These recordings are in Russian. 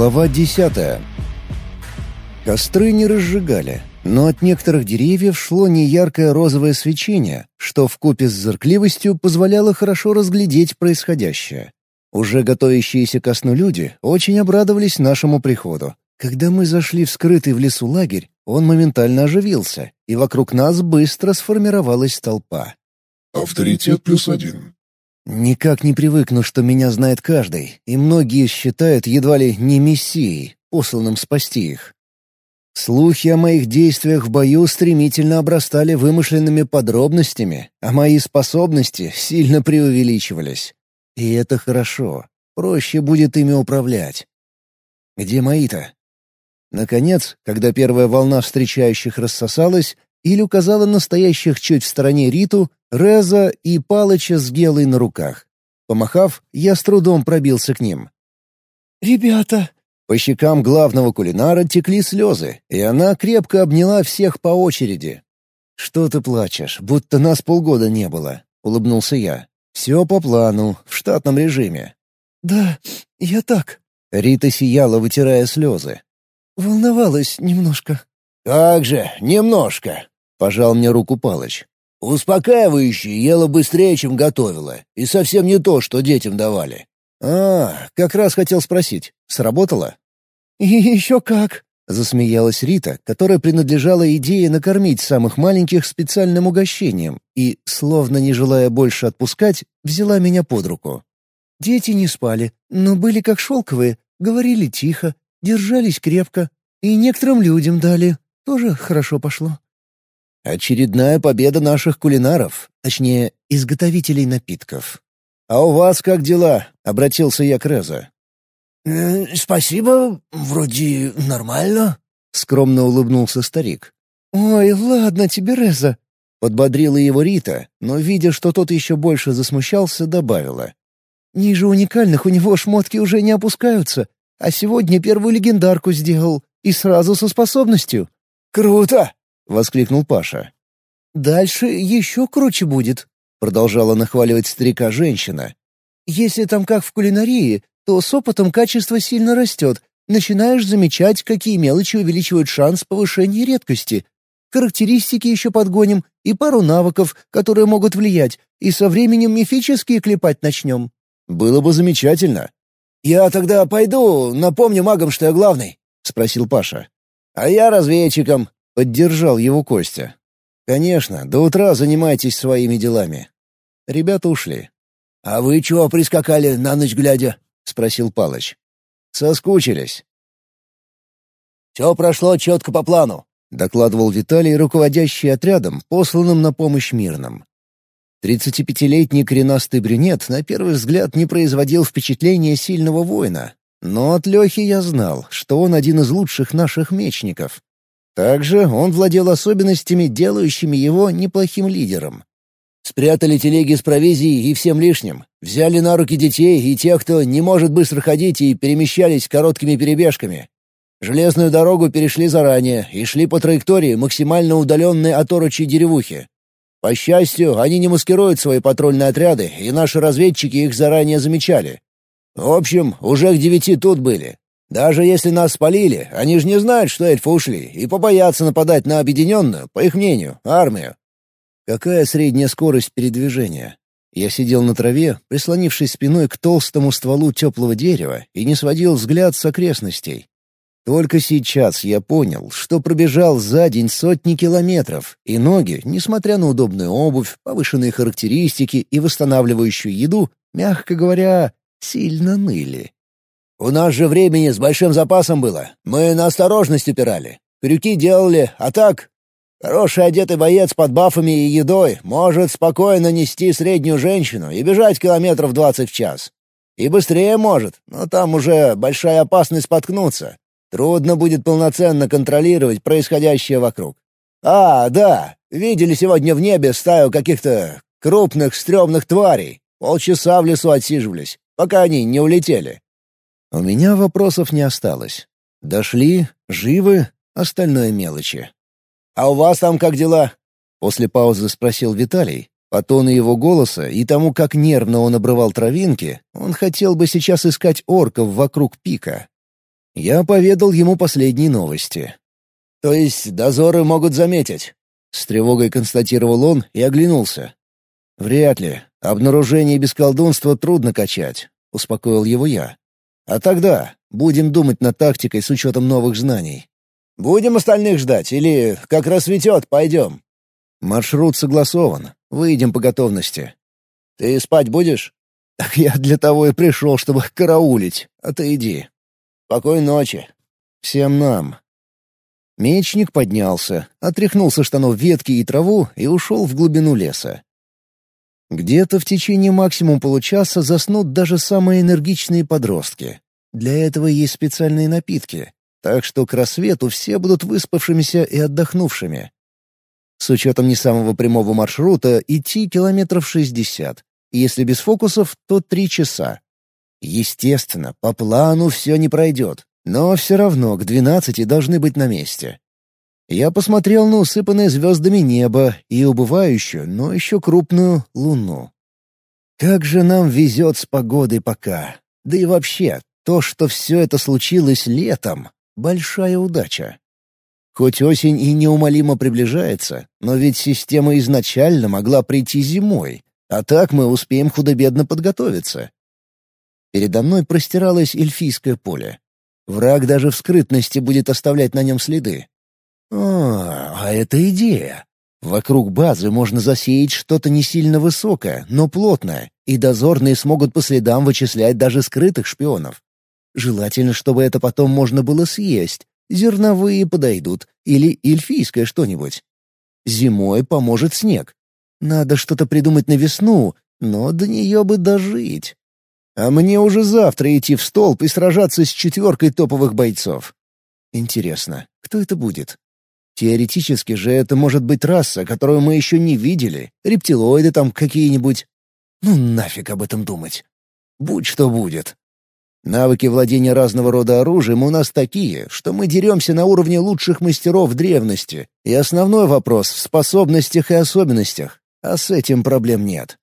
Глава десятая. Костры не разжигали, но от некоторых деревьев шло неяркое розовое свечение, что вкупе с зыркливостью позволяло хорошо разглядеть происходящее. Уже готовящиеся ко сну люди очень обрадовались нашему приходу. Когда мы зашли в скрытый в лесу лагерь, он моментально оживился, и вокруг нас быстро сформировалась толпа. «Авторитет плюс один. Никак не привыкну, что меня знает каждый, и многие считают едва ли не мессией, посланным спасти их. Слухи о моих действиях в бою стремительно обрастали вымышленными подробностями, а мои способности сильно преувеличивались. И это хорошо. Проще будет ими управлять. Где мои-то? Наконец, когда первая волна встречающих рассосалась, Иль указала настоящих чуть в стороне Риту, Реза и Палыча с Гелой на руках. Помахав, я с трудом пробился к ним. «Ребята!» По щекам главного кулинара текли слезы, и она крепко обняла всех по очереди. «Что ты плачешь, будто нас полгода не было?» — улыбнулся я. «Все по плану, в штатном режиме». «Да, я так». Рита сияла, вытирая слезы. «Волновалась немножко». «Как же, немножко», — пожал мне руку Палыч. «Успокаивающее ела быстрее, чем готовила, и совсем не то, что детям давали». «А, как раз хотел спросить, сработало?» «И еще как!» — засмеялась Рита, которая принадлежала идее накормить самых маленьких специальным угощением и, словно не желая больше отпускать, взяла меня под руку. «Дети не спали, но были как шелковые, говорили тихо, держались крепко, и некоторым людям дали. Тоже хорошо пошло». Очередная победа наших кулинаров, точнее, изготовителей напитков. «А у вас как дела?» — обратился я к Реза. «Э, «Спасибо, вроде нормально», — скромно улыбнулся старик. «Ой, ладно тебе, Реза», — подбодрила его Рита, но, видя, что тот еще больше засмущался, добавила. «Ниже уникальных у него шмотки уже не опускаются, а сегодня первую легендарку сделал, и сразу со способностью». «Круто!» — воскликнул Паша. «Дальше еще круче будет», — продолжала нахваливать старика женщина. «Если там как в кулинарии, то с опытом качество сильно растет. Начинаешь замечать, какие мелочи увеличивают шанс повышения редкости. Характеристики еще подгоним и пару навыков, которые могут влиять, и со временем мифические клепать начнем». «Было бы замечательно». «Я тогда пойду, напомню магам, что я главный», — спросил Паша. «А я разведчиком», — поддержал его Костя. «Конечно, до утра занимайтесь своими делами». Ребята ушли. «А вы чего прискакали на ночь глядя?» — спросил Палыч. «Соскучились». «Все прошло четко по плану», — докладывал Виталий, руководящий отрядом, посланным на помощь мирным. Тридцатипятилетний коренастый брюнет на первый взгляд не производил впечатления сильного воина, но от Лехи я знал, что он один из лучших наших мечников. Также он владел особенностями, делающими его неплохим лидером. Спрятали телеги с провизией и всем лишним. Взяли на руки детей и тех, кто не может быстро ходить, и перемещались короткими перебежками. Железную дорогу перешли заранее и шли по траектории, максимально удаленной от орочей деревухи. По счастью, они не маскируют свои патрульные отряды, и наши разведчики их заранее замечали. В общем, уже к девяти тут были. Даже если нас спалили, они же не знают, что эльфы ушли, и побоятся нападать на объединенную, по их мнению, армию. Какая средняя скорость передвижения? Я сидел на траве, прислонившись спиной к толстому стволу теплого дерева, и не сводил взгляд с окрестностей. Только сейчас я понял, что пробежал за день сотни километров, и ноги, несмотря на удобную обувь, повышенные характеристики и восстанавливающую еду, мягко говоря, сильно ныли. У нас же времени с большим запасом было. Мы на осторожность упирали. Крюки делали, а так... Хороший одетый боец под бафами и едой может спокойно нести среднюю женщину и бежать километров двадцать в час. И быстрее может, но там уже большая опасность споткнуться. Трудно будет полноценно контролировать происходящее вокруг. А, да, видели сегодня в небе стаю каких-то крупных стрёмных тварей. Полчаса в лесу отсиживались, пока они не улетели. У меня вопросов не осталось. Дошли, живы, остальное мелочи. «А у вас там как дела?» После паузы спросил Виталий. По тону его голоса и тому, как нервно он обрывал травинки, он хотел бы сейчас искать орков вокруг пика. Я поведал ему последние новости. «То есть дозоры могут заметить?» С тревогой констатировал он и оглянулся. «Вряд ли. Обнаружение без колдунства трудно качать», — успокоил его я. «А тогда будем думать над тактикой с учетом новых знаний». «Будем остальных ждать или, как рассветет, пойдем?» «Маршрут согласован. Выйдем по готовности». «Ты спать будешь?» «Так я для того и пришел, чтобы караулить. А ты иди». «Спокойной ночи». «Всем нам». Мечник поднялся, отряхнул со штанов ветки и траву и ушел в глубину леса. Где-то в течение максимум получаса заснут даже самые энергичные подростки. Для этого есть специальные напитки, так что к рассвету все будут выспавшимися и отдохнувшими. С учетом не самого прямого маршрута идти километров шестьдесят. Если без фокусов, то три часа. Естественно, по плану все не пройдет, но все равно к двенадцати должны быть на месте. Я посмотрел на усыпанное звездами небо и убывающую, но еще крупную луну. Как же нам везет с погодой пока. Да и вообще, то, что все это случилось летом — большая удача. Хоть осень и неумолимо приближается, но ведь система изначально могла прийти зимой, а так мы успеем худо-бедно подготовиться. Передо мной простиралось эльфийское поле. Враг даже в скрытности будет оставлять на нем следы. А, а это идея. Вокруг базы можно засеять что-то не сильно высокое, но плотное, и дозорные смогут по следам вычислять даже скрытых шпионов. Желательно, чтобы это потом можно было съесть. Зерновые подойдут, или эльфийское что-нибудь. Зимой поможет снег. Надо что-то придумать на весну, но до нее бы дожить. А мне уже завтра идти в столб и сражаться с четверкой топовых бойцов. Интересно, кто это будет? Теоретически же это может быть раса, которую мы еще не видели, рептилоиды там какие-нибудь. Ну нафиг об этом думать. Будь что будет. Навыки владения разного рода оружием у нас такие, что мы деремся на уровне лучших мастеров древности, и основной вопрос в способностях и особенностях, а с этим проблем нет.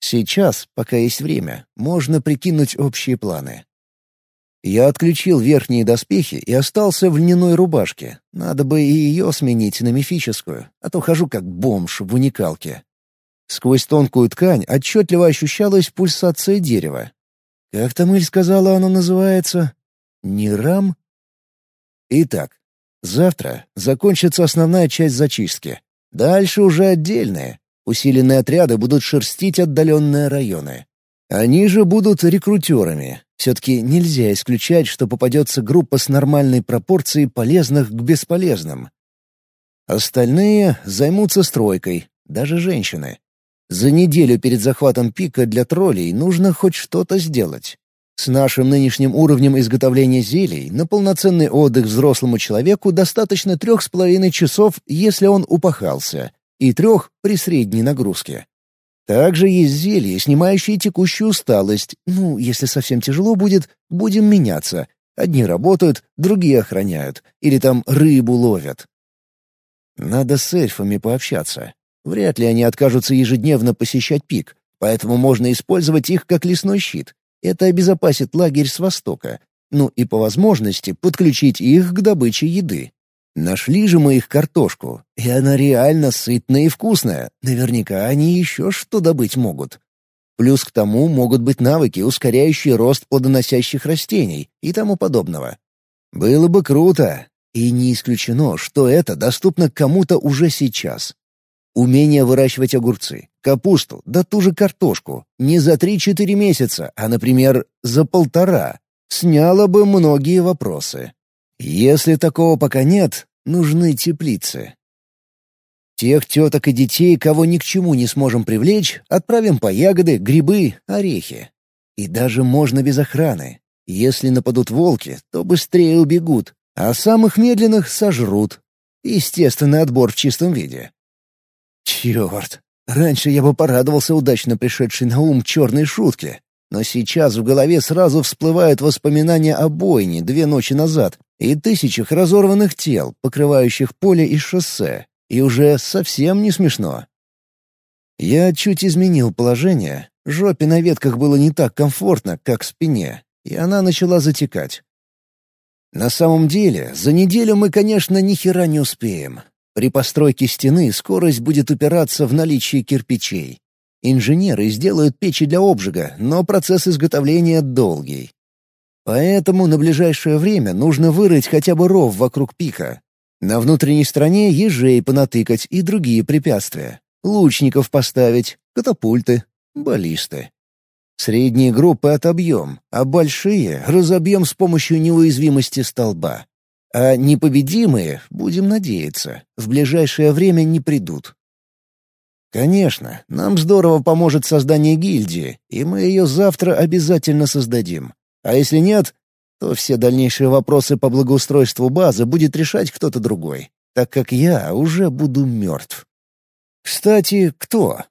Сейчас, пока есть время, можно прикинуть общие планы. Я отключил верхние доспехи и остался в льняной рубашке. Надо бы и ее сменить на мифическую, а то хожу как бомж в уникалке. Сквозь тонкую ткань отчетливо ощущалась пульсация дерева. Как там Иль сказала, оно называется? Нирам? Итак, завтра закончится основная часть зачистки. Дальше уже отдельные. Усиленные отряды будут шерстить отдаленные районы. Они же будут рекрутерами. Все-таки нельзя исключать, что попадется группа с нормальной пропорцией полезных к бесполезным. Остальные займутся стройкой, даже женщины. За неделю перед захватом пика для троллей нужно хоть что-то сделать. С нашим нынешним уровнем изготовления зелий на полноценный отдых взрослому человеку достаточно трех с половиной часов, если он упахался, и трех при средней нагрузке. Также есть зелья, снимающие текущую усталость. Ну, если совсем тяжело будет, будем меняться. Одни работают, другие охраняют. Или там рыбу ловят. Надо с эльфами пообщаться. Вряд ли они откажутся ежедневно посещать пик, поэтому можно использовать их как лесной щит. Это обезопасит лагерь с востока. Ну и по возможности подключить их к добыче еды. Нашли же мы их картошку, и она реально сытная и вкусная. Наверняка они еще что добыть могут. Плюс к тому могут быть навыки, ускоряющие рост плодоносящих растений и тому подобного. Было бы круто. И не исключено, что это доступно кому-то уже сейчас. Умение выращивать огурцы, капусту, да ту же картошку не за 3-4 месяца, а, например, за полтора, сняло бы многие вопросы. Если такого пока нет, нужны теплицы. Тех теток и детей, кого ни к чему не сможем привлечь, отправим по ягоды, грибы, орехи. И даже можно без охраны. Если нападут волки, то быстрее убегут, а самых медленных сожрут. Естественный отбор в чистом виде. Черт! Раньше я бы порадовался удачно пришедшей на ум черной шутке, но сейчас в голове сразу всплывают воспоминания о бойне две ночи назад и тысячах разорванных тел, покрывающих поле и шоссе, и уже совсем не смешно. Я чуть изменил положение, жопе на ветках было не так комфортно, как спине, и она начала затекать. На самом деле, за неделю мы, конечно, ни хера не успеем. При постройке стены скорость будет упираться в наличие кирпичей. Инженеры сделают печи для обжига, но процесс изготовления долгий. Поэтому на ближайшее время нужно вырыть хотя бы ров вокруг пика. На внутренней стороне ежей понатыкать и другие препятствия. Лучников поставить, катапульты, баллисты. Средние группы отобьем, а большие разобьем с помощью неуязвимости столба. А непобедимые, будем надеяться, в ближайшее время не придут. Конечно, нам здорово поможет создание гильдии, и мы ее завтра обязательно создадим. А если нет, то все дальнейшие вопросы по благоустройству базы будет решать кто-то другой, так как я уже буду мертв. Кстати, кто?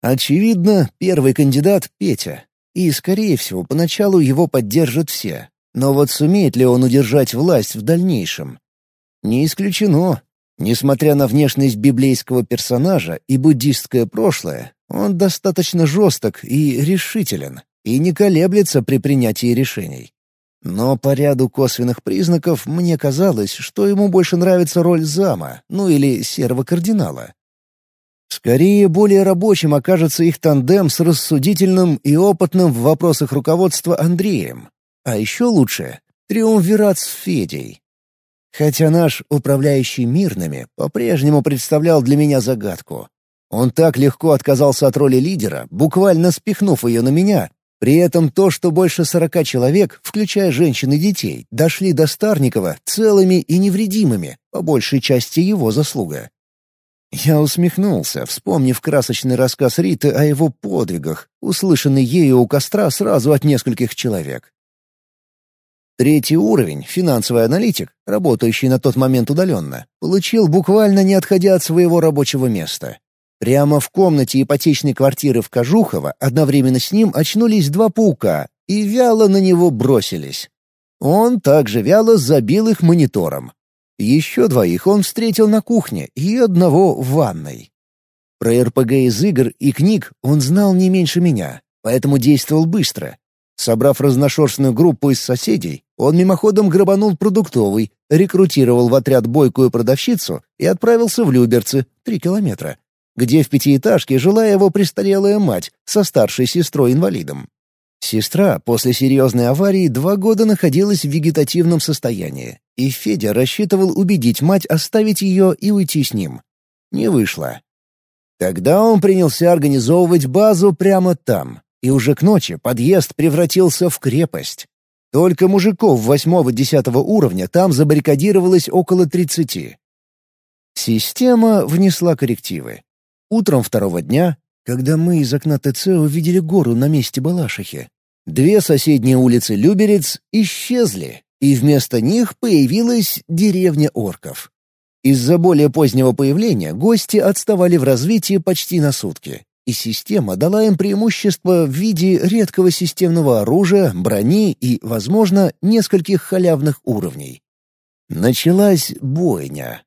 Очевидно, первый кандидат — Петя. И, скорее всего, поначалу его поддержат все. Но вот сумеет ли он удержать власть в дальнейшем? Не исключено. Несмотря на внешность библейского персонажа и буддистское прошлое, он достаточно жесток и решителен, и не колеблется при принятии решений. Но по ряду косвенных признаков мне казалось, что ему больше нравится роль зама, ну или серого кардинала. Скорее, более рабочим окажется их тандем с рассудительным и опытным в вопросах руководства Андреем. А еще лучше — триумвират с Федей. Хотя наш управляющий мирными по-прежнему представлял для меня загадку. Он так легко отказался от роли лидера, буквально спихнув ее на меня. При этом то, что больше сорока человек, включая женщин и детей, дошли до Старникова целыми и невредимыми, по большей части его заслуга. Я усмехнулся, вспомнив красочный рассказ Риты о его подвигах, услышанный ею у костра сразу от нескольких человек. Третий уровень, финансовый аналитик, работающий на тот момент удаленно, получил буквально не отходя от своего рабочего места. Прямо в комнате ипотечной квартиры в Кожухово одновременно с ним очнулись два паука и вяло на него бросились. Он также вяло забил их монитором. Еще двоих он встретил на кухне и одного в ванной. Про РПГ из игр и книг он знал не меньше меня, поэтому действовал быстро. Собрав разношерстную группу из соседей, он мимоходом грабанул продуктовый, рекрутировал в отряд бойкую продавщицу и отправился в Люберцы, три километра, где в пятиэтажке жила его престарелая мать со старшей сестрой-инвалидом. Сестра после серьезной аварии два года находилась в вегетативном состоянии, и Федя рассчитывал убедить мать оставить ее и уйти с ним. Не вышло. Тогда он принялся организовывать базу прямо там, и уже к ночи подъезд превратился в крепость. Только мужиков восьмого-десятого уровня там забаррикадировалось около тридцати. Система внесла коррективы. Утром второго дня когда мы из окна ТЦ увидели гору на месте Балашихи. Две соседние улицы Люберец исчезли, и вместо них появилась деревня орков. Из-за более позднего появления гости отставали в развитии почти на сутки, и система дала им преимущество в виде редкого системного оружия, брони и, возможно, нескольких халявных уровней. Началась бойня.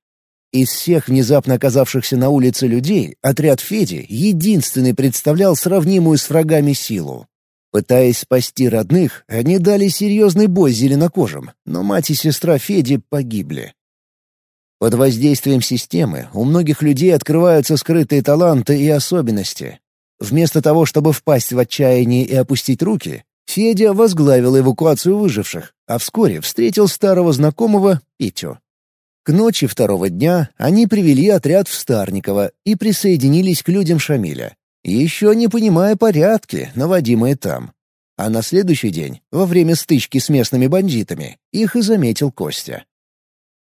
Из всех внезапно оказавшихся на улице людей отряд Феди единственный представлял сравнимую с врагами силу. Пытаясь спасти родных, они дали серьезный бой зеленокожим, но мать и сестра Феди погибли. Под воздействием системы у многих людей открываются скрытые таланты и особенности. Вместо того, чтобы впасть в отчаяние и опустить руки, Федя возглавил эвакуацию выживших, а вскоре встретил старого знакомого Петю. К ночи второго дня они привели отряд в Старниково и присоединились к людям Шамиля, еще не понимая порядки, наводимые там. А на следующий день, во время стычки с местными бандитами, их и заметил Костя.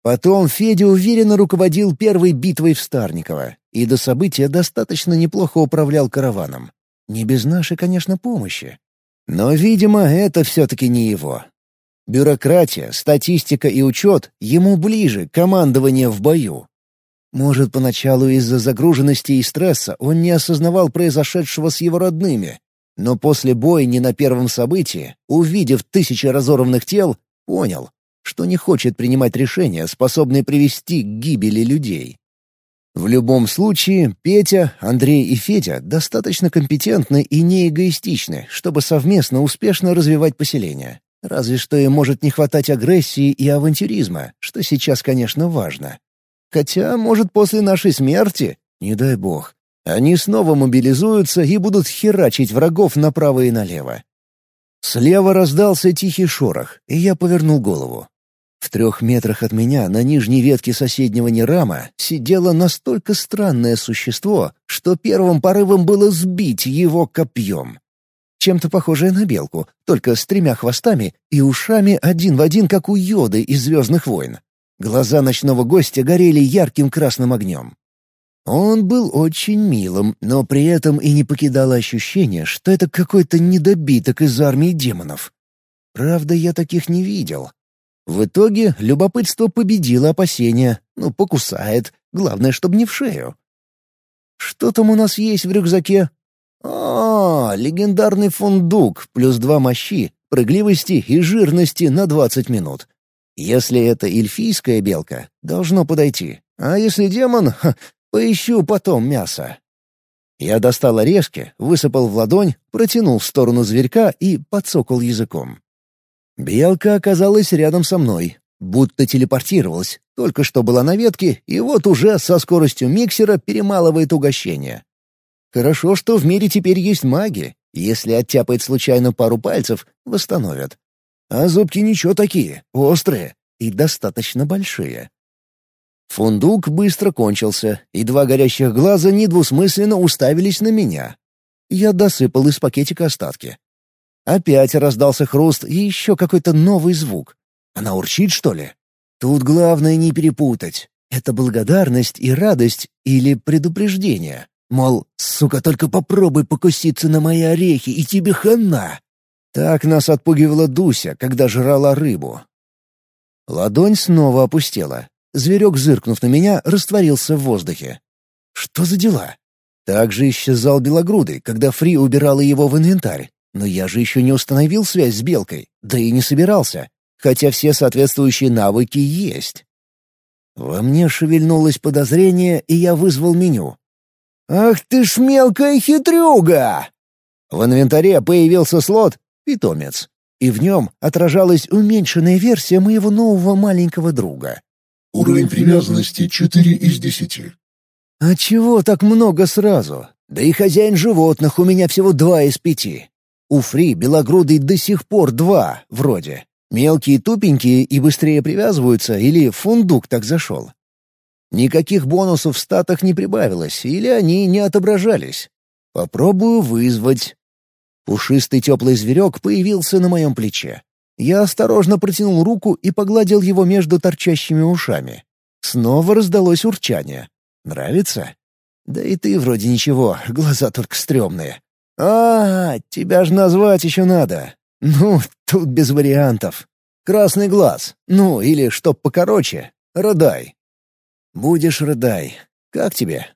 Потом Федя уверенно руководил первой битвой в Старниково и до события достаточно неплохо управлял караваном. Не без нашей, конечно, помощи. Но, видимо, это все-таки не его. Бюрократия, статистика и учет ему ближе командование в бою. Может, поначалу из-за загруженности и стресса он не осознавал произошедшего с его родными, но после бойни на первом событии, увидев тысячи разорванных тел, понял, что не хочет принимать решения, способные привести к гибели людей. В любом случае, Петя, Андрей и Федя достаточно компетентны и не эгоистичны, чтобы совместно успешно развивать поселение. Разве что им может не хватать агрессии и авантюризма, что сейчас, конечно, важно. Хотя, может, после нашей смерти, не дай бог, они снова мобилизуются и будут херачить врагов направо и налево. Слева раздался тихий шорох, и я повернул голову. В трех метрах от меня на нижней ветке соседнего Нерама сидело настолько странное существо, что первым порывом было сбить его копьем. Чем-то похожее на белку, только с тремя хвостами и ушами один в один, как у Йоды из «Звездных войн». Глаза ночного гостя горели ярким красным огнем. Он был очень милым, но при этом и не покидало ощущение, что это какой-то недобиток из армии демонов. Правда, я таких не видел. В итоге любопытство победило опасения. Ну, покусает. Главное, чтобы не в шею. Что там у нас есть в рюкзаке? А, легендарный фундук, плюс два мощи, прыгливости и жирности на 20 минут. Если это эльфийская белка, должно подойти. А если демон, ха, поищу потом мясо. Я достал орешки, высыпал в ладонь, протянул в сторону зверька и подсокал языком. Белка оказалась рядом со мной, будто телепортировалась, только что была на ветке, и вот уже со скоростью миксера перемалывает угощение. Хорошо, что в мире теперь есть маги. Если оттяпает случайно пару пальцев, восстановят. А зубки ничего такие, острые и достаточно большие. Фундук быстро кончился, и два горящих глаза недвусмысленно уставились на меня. Я досыпал из пакетика остатки. Опять раздался хруст и еще какой-то новый звук. Она урчит, что ли? Тут главное не перепутать. Это благодарность и радость или предупреждение. Мол, сука, только попробуй покуситься на мои орехи, и тебе хана. Так нас отпугивала Дуся, когда жрала рыбу. Ладонь снова опустела. Зверек, зыркнув на меня, растворился в воздухе. Что за дела? Также исчезал белогрудый, когда Фри убирала его в инвентарь. Но я же еще не установил связь с белкой, да и не собирался, хотя все соответствующие навыки есть. Во мне шевельнулось подозрение, и я вызвал меню. «Ах ты ж мелкая хитрюга!» В инвентаре появился слот «Питомец», и в нем отражалась уменьшенная версия моего нового маленького друга. Уровень привязанности 4 из 10. «А чего так много сразу? Да и хозяин животных у меня всего два из пяти. У Фри белогрудый до сих пор два, вроде. Мелкие тупенькие и быстрее привязываются, или фундук так зашел. Никаких бонусов в статах не прибавилось, или они не отображались. Попробую вызвать. Пушистый теплый зверек появился на моем плече. Я осторожно протянул руку и погладил его между торчащими ушами. Снова раздалось урчание. «Нравится?» «Да и ты вроде ничего, глаза только стрёмные». «А, тебя же назвать еще надо. Ну, тут без вариантов. Красный глаз. Ну, или чтоб покороче. Рыдай». «Будешь рыдай. Как тебе?»